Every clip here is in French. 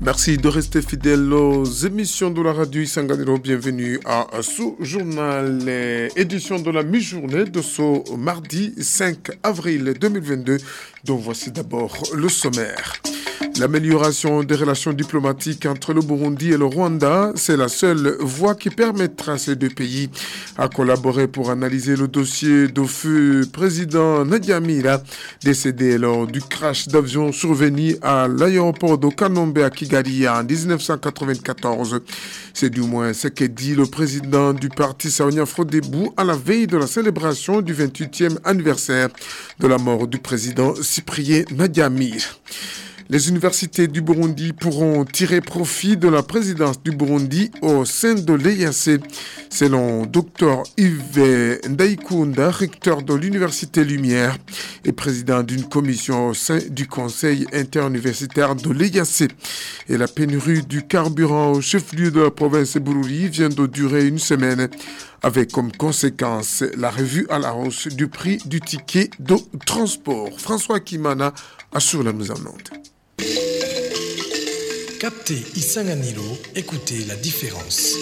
Merci de rester fidèle aux émissions de la radio Isanganiro. Bienvenue à ce journal, édition de la mi-journée de ce mardi 5 avril 2022, dont voici d'abord le sommaire. L'amélioration des relations diplomatiques entre le Burundi et le Rwanda, c'est la seule voie qui permettra ces deux pays à collaborer pour analyser le dossier de président Nadia Mira, décédé lors du crash d'avion survenu à l'aéroport de Kanombe à Kigali en 1994. C'est du moins ce qu'a dit le président du parti Saonia Frodebou à la veille de la célébration du 28e anniversaire de la mort du président Cyprien Nadia Mira. Les universités du Burundi pourront tirer profit de la présidence du Burundi au sein de l'EIAC, selon Dr Yves Ndaikunda, recteur de l'Université Lumière et président d'une commission au sein du Conseil interuniversitaire de l'EIAC. Et la pénurie du carburant au chef-lieu de la province Bururi vient de durer une semaine avec comme conséquence la revue à la hausse du prix du ticket de transport. François Kimana assure la mise en onde. Captez Isanganilo, écoutez la différence.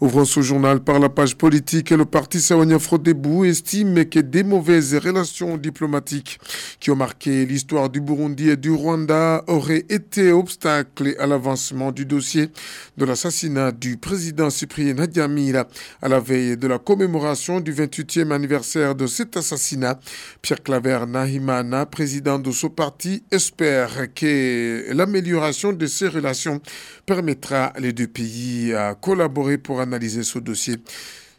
Ouvrons ce journal par la page politique. Le parti Sawania Frodebou estime que des mauvaises relations diplomatiques qui ont marqué l'histoire du Burundi et du Rwanda auraient été obstacle à l'avancement du dossier de l'assassinat du président Cyprien Nadiamira à la veille de la commémoration du 28e anniversaire de cet assassinat. Pierre Claver Nahimana, président de ce parti, espère que l'amélioration de ces relations permettra les deux pays à collaborer pour analyser ce dossier.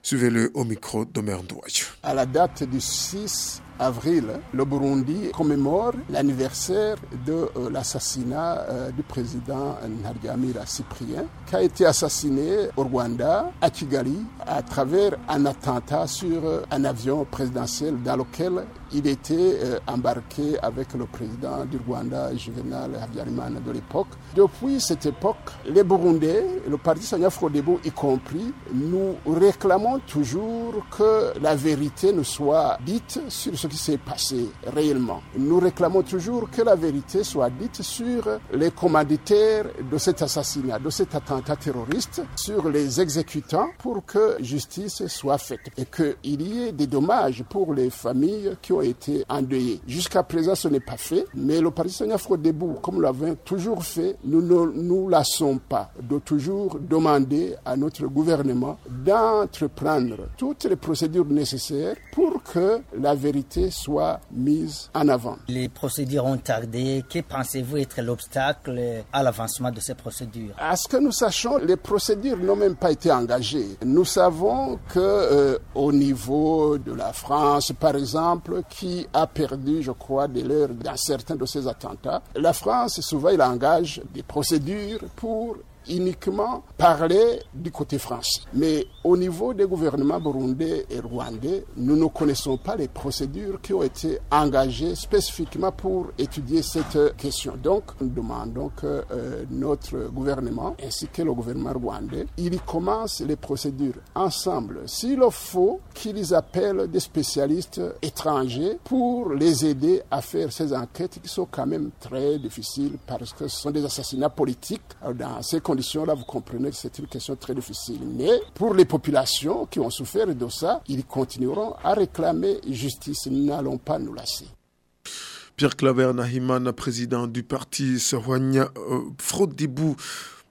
Suivez-le au micro d'Omer Ndouaye. À la date du 6 avril, le Burundi commémore l'anniversaire de euh, l'assassinat euh, du président Ntaryamira Cyprien, qui a été assassiné au Rwanda, à Kigali, à travers un attentat sur euh, un avion présidentiel dans lequel il était embarqué avec le président du Rwanda, Juvenal Habyarimana de l'époque. Depuis cette époque, les Burundais, le parti Sanya Frodebo y compris, nous réclamons toujours que la vérité nous soit dite sur ce qui s'est passé réellement. Nous réclamons toujours que la vérité soit dite sur les commanditaires de cet assassinat, de cet attentat terroriste, sur les exécutants pour que justice soit faite et qu'il y ait des dommages pour les familles qui ont été endeuillées. Jusqu'à présent, ce n'est pas fait, mais le Parti Seigneur debout, comme l'avons toujours fait, nous ne nous lassons pas de toujours demander à notre gouvernement d'entreprendre toutes les procédures nécessaires pour que la vérité soit mise en avant. Les procédures ont tardé. Que pensez-vous être l'obstacle à l'avancement de ces procédures? À ce que nous sachions, les procédures n'ont même pas été engagées. Nous savons que euh, au niveau de la France, par exemple, qui a perdu, je crois, de l'heure dans certains de ces attentats, la France souvent il engage des procédures pour uniquement parler du côté français. Mais au niveau des gouvernements burundais et rwandais, nous ne connaissons pas les procédures qui ont été engagées spécifiquement pour étudier cette question. Donc, nous demandons que euh, notre gouvernement ainsi que le gouvernement rwandais, ils commencent les procédures ensemble. S'il faut qu'ils appellent des spécialistes étrangers pour les aider à faire ces enquêtes qui sont quand même très difficiles parce que ce sont des assassinats politiques dans ces conditions-là, vous comprenez que c'est une question très difficile. Mais pour les populations qui ont souffert de ça, ils continueront à réclamer justice. Nous n'allons pas nous lasser. Pierre Claver Nahiman, président du parti Sahwania euh.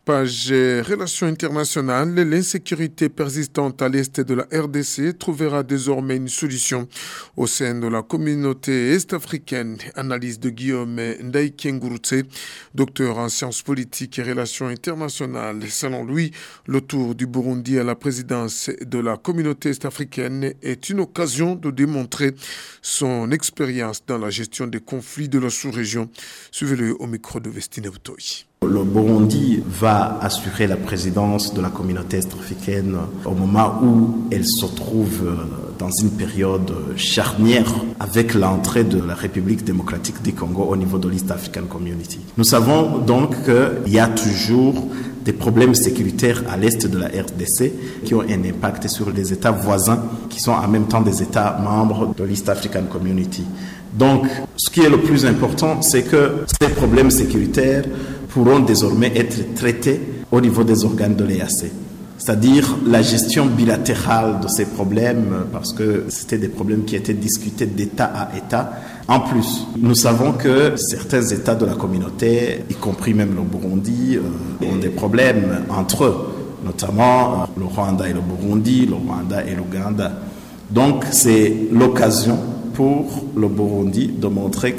Page Relations internationales, l'insécurité persistante à l'est de la RDC trouvera désormais une solution au sein de la communauté est-africaine. Analyse de Guillaume Ndaïkengurutse, docteur en sciences politiques et relations internationales. Selon lui, le tour du Burundi à la présidence de la communauté est-africaine est une occasion de démontrer son expérience dans la gestion des conflits de la sous-région. Suivez-le au micro de Vestine Boutoy. Le Burundi va assurer la présidence de la communauté est-africaine au moment où elle se trouve dans une période charnière avec l'entrée de la République démocratique du Congo au niveau de l'East African Community. Nous savons donc qu'il y a toujours des problèmes sécuritaires à l'est de la RDC qui ont un impact sur les États voisins qui sont en même temps des États membres de l'East African Community. Donc, ce qui est le plus important, c'est que ces problèmes sécuritaires pourront désormais être traités au niveau des organes de l'EAC c'est-à-dire la gestion bilatérale de ces problèmes, parce que c'était des problèmes qui étaient discutés d'État à État. En plus, nous savons que certains États de la communauté, y compris même le Burundi, euh, ont des problèmes entre eux, notamment euh, le Rwanda et le Burundi, le Rwanda et l'Ouganda. Donc c'est l'occasion pour le Burundi de montrer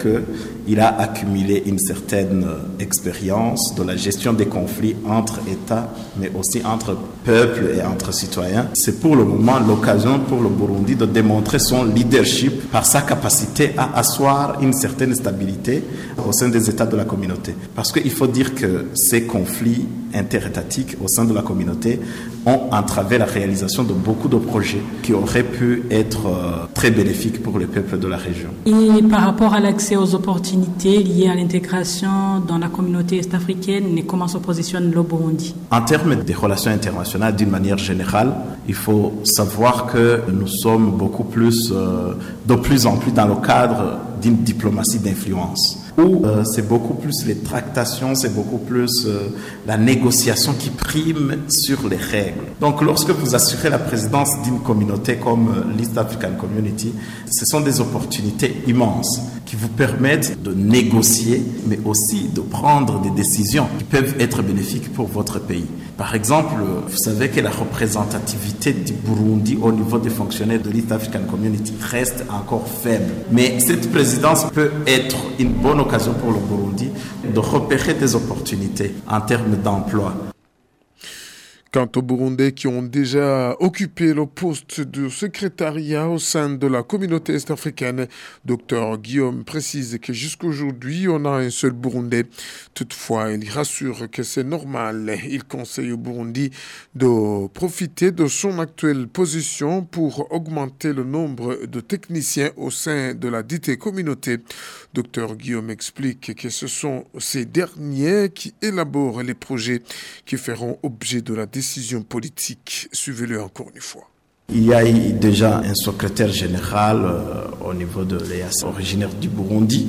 qu'il a accumulé une certaine euh, expérience de la gestion des conflits entre États, mais aussi entre peuples et entre citoyens. C'est pour le moment l'occasion pour le Burundi de démontrer son leadership par sa capacité à asseoir une certaine stabilité au sein des États de la communauté. Parce qu'il faut dire que ces conflits interétatiques au sein de la communauté ont entravé la réalisation de beaucoup de projets qui auraient pu être euh, très bénéfiques pour les peuples de la région. Et par rapport à l'accès aux opportunités liées à l'intégration dans la communauté est-africaine, comment se positionne le Burundi? En termes des relations internationales, d'une manière générale, il faut savoir que nous sommes beaucoup plus, euh, de plus en plus dans le cadre d'une diplomatie d'influence où euh, c'est beaucoup plus les tractations, c'est beaucoup plus euh, la négociation qui prime sur les règles. Donc lorsque vous assurez la présidence d'une communauté comme euh, l'East African Community, ce sont des opportunités immenses qui vous permettent de négocier, mais aussi de prendre des décisions qui peuvent être bénéfiques pour votre pays. Par exemple, vous savez que la représentativité du Burundi au niveau des fonctionnaires de l'East African Community reste encore faible. Mais cette présidence peut être une bonne occasion pour le Burundi de repérer des opportunités en termes d'emploi. Quant aux Burundais qui ont déjà occupé le poste de secrétariat au sein de la communauté est-africaine, Dr Guillaume précise que jusqu'aujourd'hui, on a un seul Burundais. Toutefois, il rassure que c'est normal. Il conseille au Burundi de profiter de son actuelle position pour augmenter le nombre de techniciens au sein de la dite communauté. Dr Guillaume explique que ce sont ces derniers qui élaborent les projets qui feront objet de la décision décision politique. Suivez-le encore une fois. Il y a déjà un secrétaire général euh, au niveau de l'EAS originaire du Burundi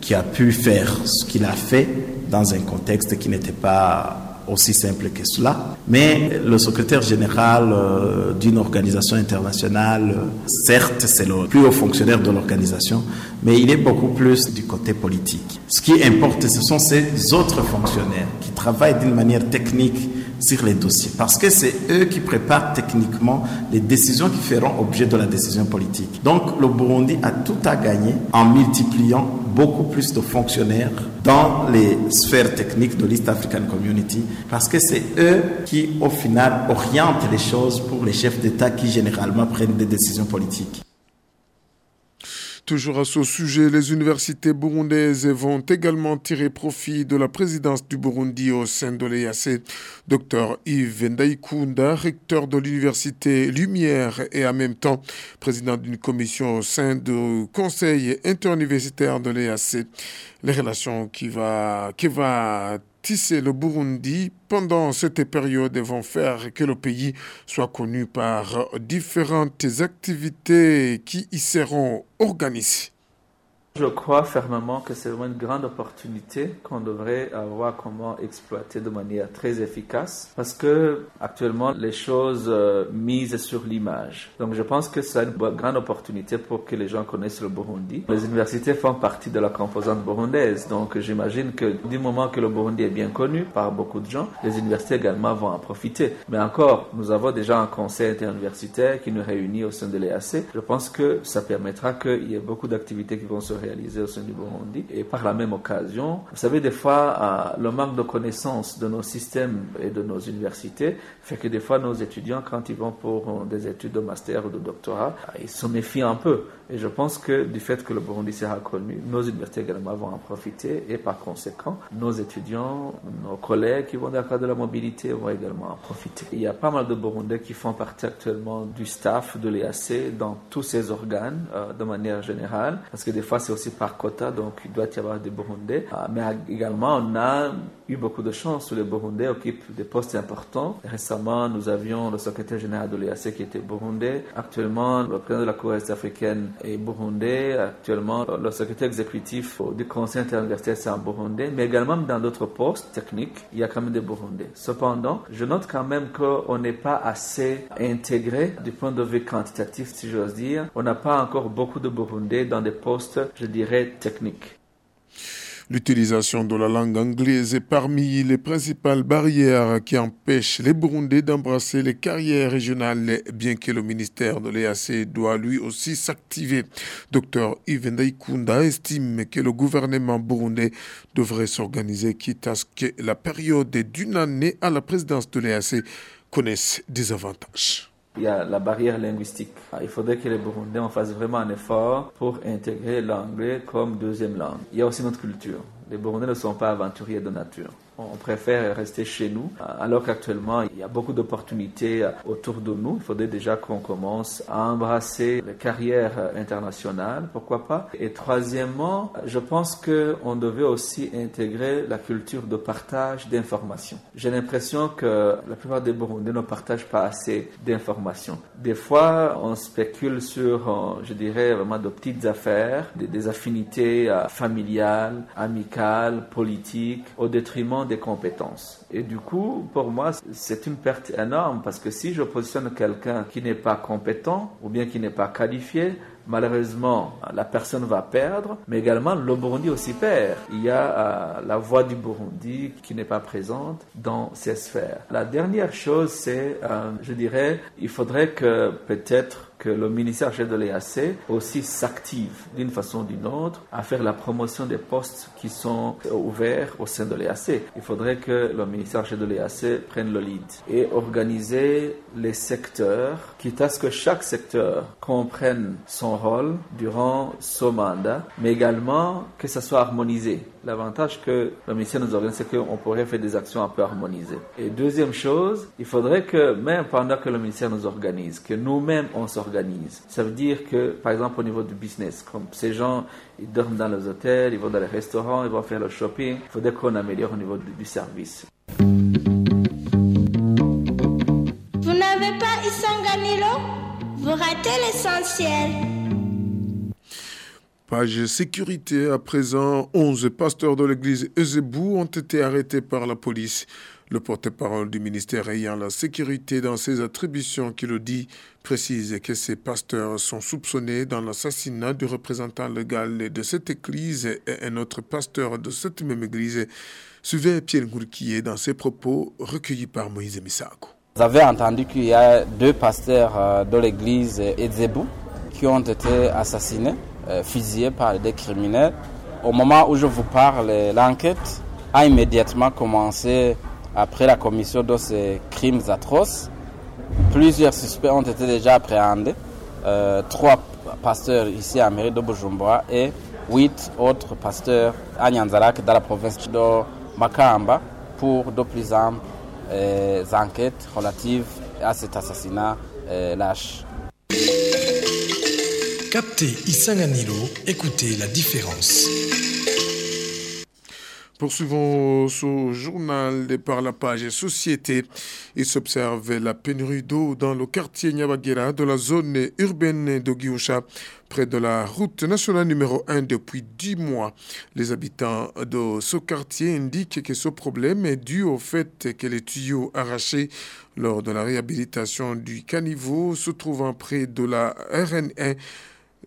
qui a pu faire ce qu'il a fait dans un contexte qui n'était pas aussi simple que cela. Mais le secrétaire général euh, d'une organisation internationale, certes, c'est le plus haut fonctionnaire de l'organisation, mais il est beaucoup plus du côté politique. Ce qui importe, ce sont ces autres fonctionnaires qui travaillent d'une manière technique sur les dossiers, parce que c'est eux qui préparent techniquement les décisions qui feront objet de la décision politique. Donc le Burundi a tout à gagner en multipliant beaucoup plus de fonctionnaires dans les sphères techniques de l'East African Community, parce que c'est eux qui, au final, orientent les choses pour les chefs d'État qui, généralement, prennent des décisions politiques. Toujours à ce sujet, les universités burundaises vont également tirer profit de la présidence du Burundi au sein de l'EAC. Dr Yves Ndaikunda, recteur de l'université Lumière et en même temps président d'une commission au sein du conseil interuniversitaire de l'EAC. Les relations qui va, qui va tisser le Burundi pendant cette période vont faire que le pays soit connu par différentes activités qui y seront organisées. Je crois fermement que c'est vraiment une grande opportunité qu'on devrait avoir comment exploiter de manière très efficace parce que actuellement les choses euh, misent sur l'image. Donc je pense que c'est une grande opportunité pour que les gens connaissent le Burundi. Les universités font partie de la composante burundaise. Donc j'imagine que du moment que le Burundi est bien connu par beaucoup de gens, les universités également vont en profiter. Mais encore, nous avons déjà un conseil interuniversitaire qui nous réunit au sein de l'EAC. Je pense que ça permettra qu'il y ait beaucoup d'activités qui vont se réalisé au sein du Burundi. Et par la même occasion, vous savez, des fois, euh, le manque de connaissances de nos systèmes et de nos universités fait que des fois, nos étudiants, quand ils vont pour des études de master ou de doctorat, euh, ils se méfient un peu. Et je pense que du fait que le Burundi sera connu, nos universités également vont en profiter et par conséquent, nos étudiants, nos collègues qui vont dans le cadre de la mobilité vont également en profiter. Il y a pas mal de Burundais qui font partie actuellement du staff de l'EAC dans tous ces organes euh, de manière générale, parce que des fois c'est par quota, donc il doit y avoir des Burundais. Euh, mais également, on a eu beaucoup de chance où les Burundais occupent des postes importants. Récemment, nous avions le secrétaire général de l'EAC qui était burundais. Actuellement, le président de la Cour est-africaine est burundais. Actuellement, le secrétaire exécutif du Conseil interuniversitaire c'est un burundais. Mais également dans d'autres postes techniques, il y a quand même des burundais. Cependant, je note quand même qu'on n'est pas assez intégré du point de vue quantitatif, si j'ose dire. On n'a pas encore beaucoup de burundais dans des postes, je dirais, techniques. L'utilisation de la langue anglaise est parmi les principales barrières qui empêchent les Burundais d'embrasser les carrières régionales, bien que le ministère de l'EAC doit lui aussi s'activer. Dr Yves Ndaikunda estime que le gouvernement burundais devrait s'organiser quitte à ce que la période d'une année à la présidence de l'EAC connaisse des avantages il y a la barrière linguistique. Il faudrait que les Burundais en fassent vraiment un effort pour intégrer l'anglais comme deuxième langue. Il y a aussi notre culture. Les Burundais ne sont pas aventuriers de nature on préfère rester chez nous, alors qu'actuellement, il y a beaucoup d'opportunités autour de nous. Il faudrait déjà qu'on commence à embrasser les carrières internationales, pourquoi pas. Et troisièmement, je pense qu'on devait aussi intégrer la culture de partage d'informations. J'ai l'impression que la plupart des Burundais ne partagent pas assez d'informations. Des fois, on spécule sur, je dirais, vraiment de petites affaires, des, affinités euh, familiales, amicales, politiques, au détriment des compétences. Et du coup, pour moi, c'est une perte énorme parce que si je positionne quelqu'un qui n'est pas compétent ou bien qui n'est pas qualifié, malheureusement, la personne va perdre, mais également le Burundi aussi perd. Il y a euh, la voix du Burundi qui n'est pas présente dans ces sphères. La dernière chose, c'est, euh, je dirais, il faudrait que peut-être que le ministère de l'EAC aussi s'active d'une façon ou d'une autre à faire la promotion des postes qui sont ouverts au sein de l'EAC. Il faudrait que le ministère de l'EAC prenne le lead et organiser les secteurs, quitte à ce que chaque secteur comprenne son rôle durant son mandat, mais également que ça soit harmonisé. L'avantage que le ministère nous organise, c'est qu'on pourrait faire des actions un peu harmonisées. Et deuxième chose, il faudrait que même pendant que le ministère nous organise, que nous-mêmes on s'organise. Ça veut dire que, par exemple, au niveau du business, comme ces gens, ils dorment dans les hôtels, ils vont dans les restaurants, ils vont faire le shopping, il faudrait qu'on améliore au niveau du, du service. Vous n'avez pas Isanganilo? Vous ratez l'essentiel. Page sécurité, à présent, 11 pasteurs de l'église Ezebou ont été arrêtés par la police. Le porte-parole du ministère ayant la sécurité dans ses attributions qui le dit précise que ces pasteurs sont soupçonnés dans l'assassinat du représentant légal de cette église et un autre pasteur de cette même église. Suivez Pierre Ngourkié dans ses propos recueillis par Moïse Misako. Vous avez entendu qu'il y a deux pasteurs euh, de l'église Ezebou qui ont été assassinés. Euh, fusillés par des criminels. Au moment où je vous parle, l'enquête a immédiatement commencé après la commission de ces crimes atroces. Plusieurs suspects ont été déjà appréhendés. Euh, trois pasteurs ici à Mairie de Bujumbura et huit autres pasteurs à Nyanzarak dans la province de Makamba pour de plus amples euh, enquêtes relatives à cet assassinat lâche. Captez Isanganilo, écoutez la différence. Poursuivons ce journal par la page Société. Il s'observe la pénurie d'eau dans le quartier Nyabagera de la zone urbaine de Guioucha, près de la route nationale numéro 1 depuis 10 mois. Les habitants de ce quartier indiquent que ce problème est dû au fait que les tuyaux arrachés lors de la réhabilitation du caniveau se trouvant près de la RN1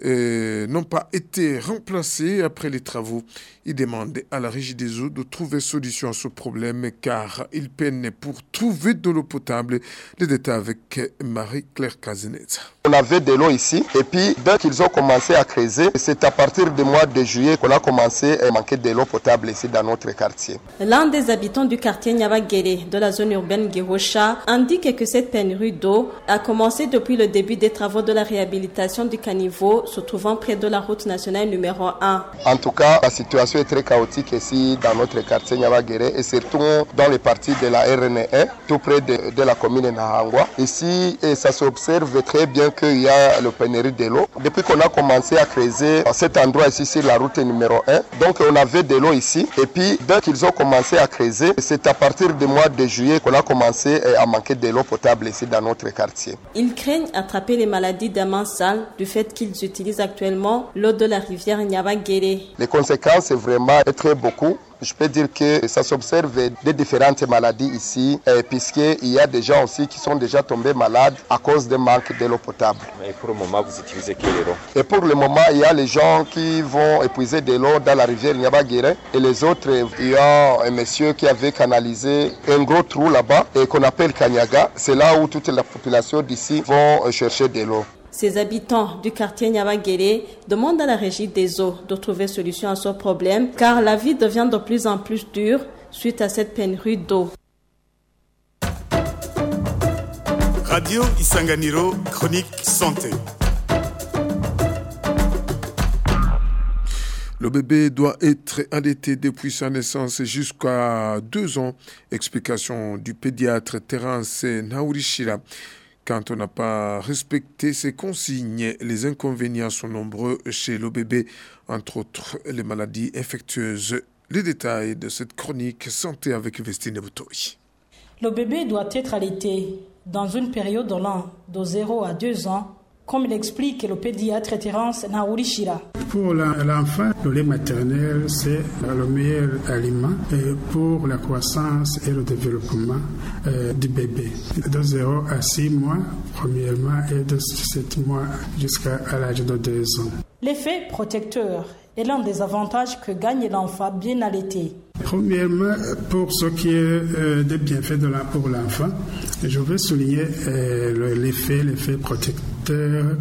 n'ont pas été remplacés après les travaux. Il demande à la Régie des eaux de trouver solution à ce problème car il peine pour trouver de l'eau potable. Les détails avec Marie-Claire Cazenet. On avait de l'eau ici et puis dès qu'ils ont commencé à creuser, c'est à partir du mois de juillet qu'on a commencé à manquer de l'eau potable ici dans notre quartier. L'un des habitants du quartier Nyabagere de la zone urbaine Girosha indique que cette pénurie d'eau a commencé depuis le début des travaux de la réhabilitation du caniveau se trouvant près de la route nationale numéro 1. En tout cas, la situation est très chaotique ici dans notre quartier Nyabagere et surtout dans les parties de la RN1, tout près de, de la commune Nahangwa. Ici, et ça s'observe très bien qu'il y a le pénurie de l'eau. Depuis qu'on a commencé à creuser cet endroit ici sur la route numéro 1, donc on avait de l'eau ici. Et puis dès qu'ils ont commencé à creuser, c'est à partir du mois de juillet qu'on a commencé à manquer de l'eau potable ici dans notre quartier. Ils craignent attraper les maladies d'amas sale du fait qu'ils utilisent actuellement l'eau de la rivière Nyabagere. Les conséquences, c'est vraiment très beaucoup je peux dire que ça s'observe des différentes maladies ici, euh, puisqu'il y a des gens aussi qui sont déjà tombés malades à cause du manque de l'eau potable. Et pour le moment, vous utilisez quelle eau? Et pour le moment, il y a les gens qui vont épuiser de l'eau dans la rivière Niabagere et les autres, il y a un monsieur qui avait canalisé un gros trou là-bas et qu'on appelle Kanyaga. C'est là où toute la population d'ici vont chercher de l'eau. Ces habitants du quartier Nyabagere demandent à la régie des eaux de trouver solution à ce problème car la vie devient de plus en plus dure suite à cette pénurie d'eau. Radio Isanganiro, chronique santé. Le bébé doit être allaité depuis sa naissance jusqu'à deux ans. Explication du pédiatre Terence Naurishira. Quand on n'a pas respecté ces consignes, les inconvénients sont nombreux chez le bébé, entre autres les maladies infectieuses. Les détails de cette chronique santé avec Vestine Boutori. Le bébé doit être allaité dans une période longue de 0 à 2 ans comme l'explique le pédiatre Terence Naurishira. Pour l'enfant, le lait maternel, c'est le meilleur aliment pour la croissance et le développement euh, du bébé. De 0 à 6 mois, premièrement, et de 7 mois jusqu'à l'âge de 2 ans. L'effet protecteur est l'un des avantages que gagne l'enfant bien allaité. Premièrement, pour ce qui est euh, des bienfaits de la, pour l'enfant, je veux souligner euh, l'effet, l'effet protecteur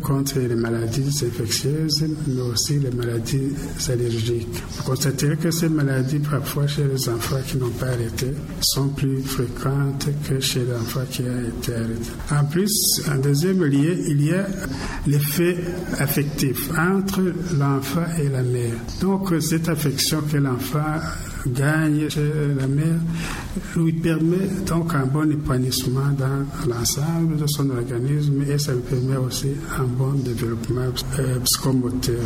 contre les maladies infectieuses, mais aussi les maladies allergiques. Vous constatez que ces maladies, parfois chez les enfants qui n'ont pas arrêté, sont plus fréquentes que chez l'enfant qui a été arrêté. En plus, en deuxième lieu, il y a l'effet affectif entre l'enfant et la mère. Donc, cette affection que l'enfant gagne chez la mère lui permet donc un bon épanouissement dans l'ensemble de son organisme et ça lui permet aussi un bon développement euh, psychomoteur.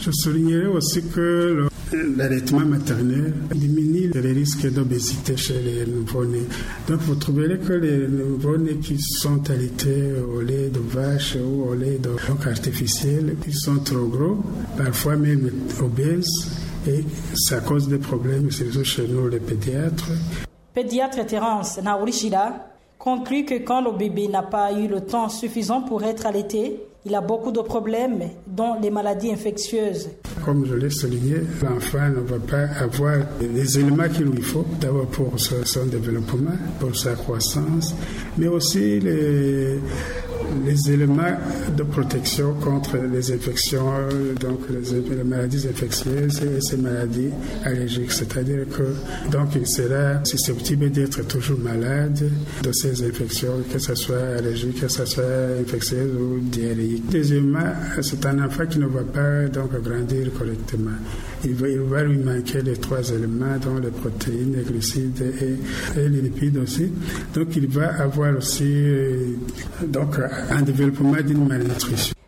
Je soulignerai aussi que l'allaitement maternel diminue les risques d'obésité chez les nouveau-nés. Donc vous trouverez que les nouveau-nés qui sont allaités au lait de vache ou au lait de artificiel, ils sont trop gros, parfois même obèses, et ça cause des problèmes, surtout chez nous les pédiatres. Pédiatre Terence Naurishida conclut que quand le bébé n'a pas eu le temps suffisant pour être allaité, il a beaucoup de problèmes, dont les maladies infectieuses. Comme je l'ai souligné, l'enfant ne va pas avoir les éléments qu'il lui faut, d'abord pour son développement, pour sa croissance, mais aussi les, les éléments de protection contre les infections, donc les, maladies infectieuses et ces maladies allergiques. C'est-à-dire que donc il sera susceptible d'être toujours malade de ces infections, que ce soit allergique, que ce soit infectieuse ou diarrhéique. Deuxièmement, c'est un enfant qui ne va pas donc grandir correctement. Il va, lui manquer les trois éléments, dont les protéines, les glucides et, et les lipides aussi. Donc il va avoir aussi euh, donc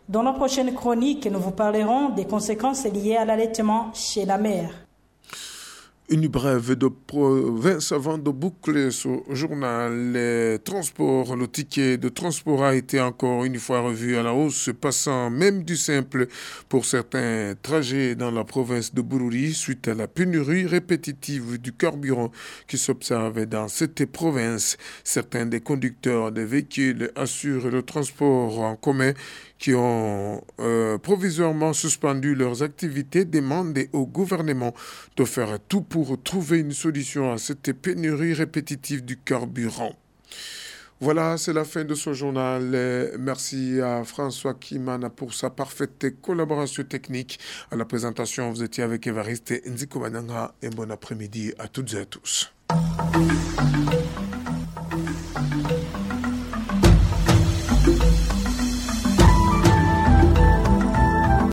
Dans la prochaine chronique, nous vous parlerons des conséquences liées à l'allaitement chez la mère. Une brève de province avant de boucler ce journal. Les transports, le ticket de transport a été encore une fois revu à la hausse, passant même du simple pour certains trajets dans la province de Bururi suite à la pénurie répétitive du carburant qui s'observait dans cette province. Certains des conducteurs des véhicules assurent le transport en commun qui ont euh, provisoirement suspendu leurs activités demandent au gouvernement de faire tout pour trouver une solution à cette pénurie répétitive du carburant. Voilà, c'est la fin de ce journal. Merci à François Kimana pour sa parfaite collaboration technique. À la présentation, vous étiez avec Evariste Nziko et bon après-midi à toutes et à tous.